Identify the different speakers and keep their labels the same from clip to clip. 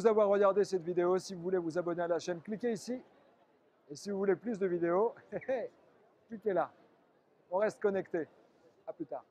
Speaker 1: tous d'avoir regardé cette vidéo. Si vous voulez vous abonner à la chaîne, cliquez ici. Et si vous voulez plus de vidéos, cliquez là. On reste connecté. À plus tard.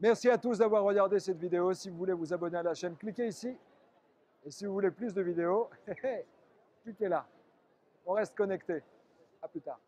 Speaker 1: Merci à tous d'avoir regardé cette vidéo. Si vous voulez vous abonner à la chaîne, cliquez ici. Et si vous voulez plus de vidéos, cliquez là. On reste connecté. À plus tard.